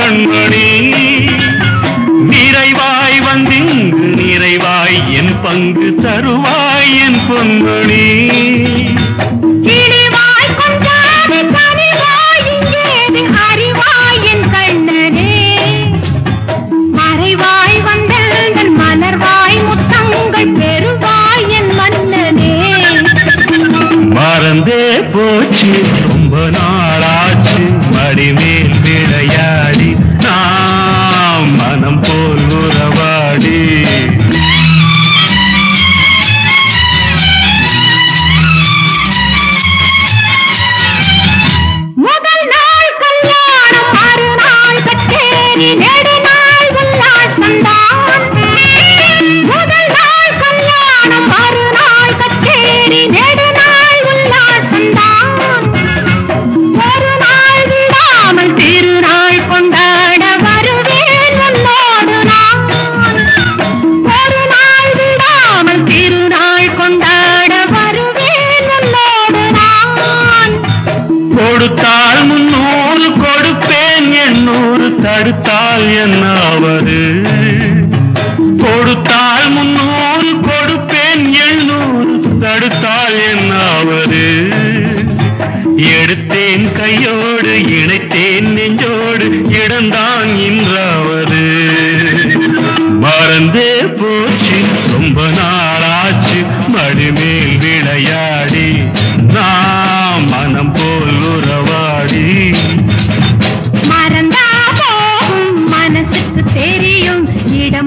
கண்மணி. நிறைவாய் வந்திங்கு நிறைவாய் என் பங்கு தருவாய் என் பொன்மணி. தடுத்தால் என்னாவது? கொடுத்தால் முன்னூறு கொடுப்பேன் எழுநூறு தடுத்தால் என்னாவது? எடுத்தேன் கையோடு இணைத்தேன் நெஞ்சோடு இடந்தான் இன்றாவது? மறந்தே போச்சு ரொம்ப Era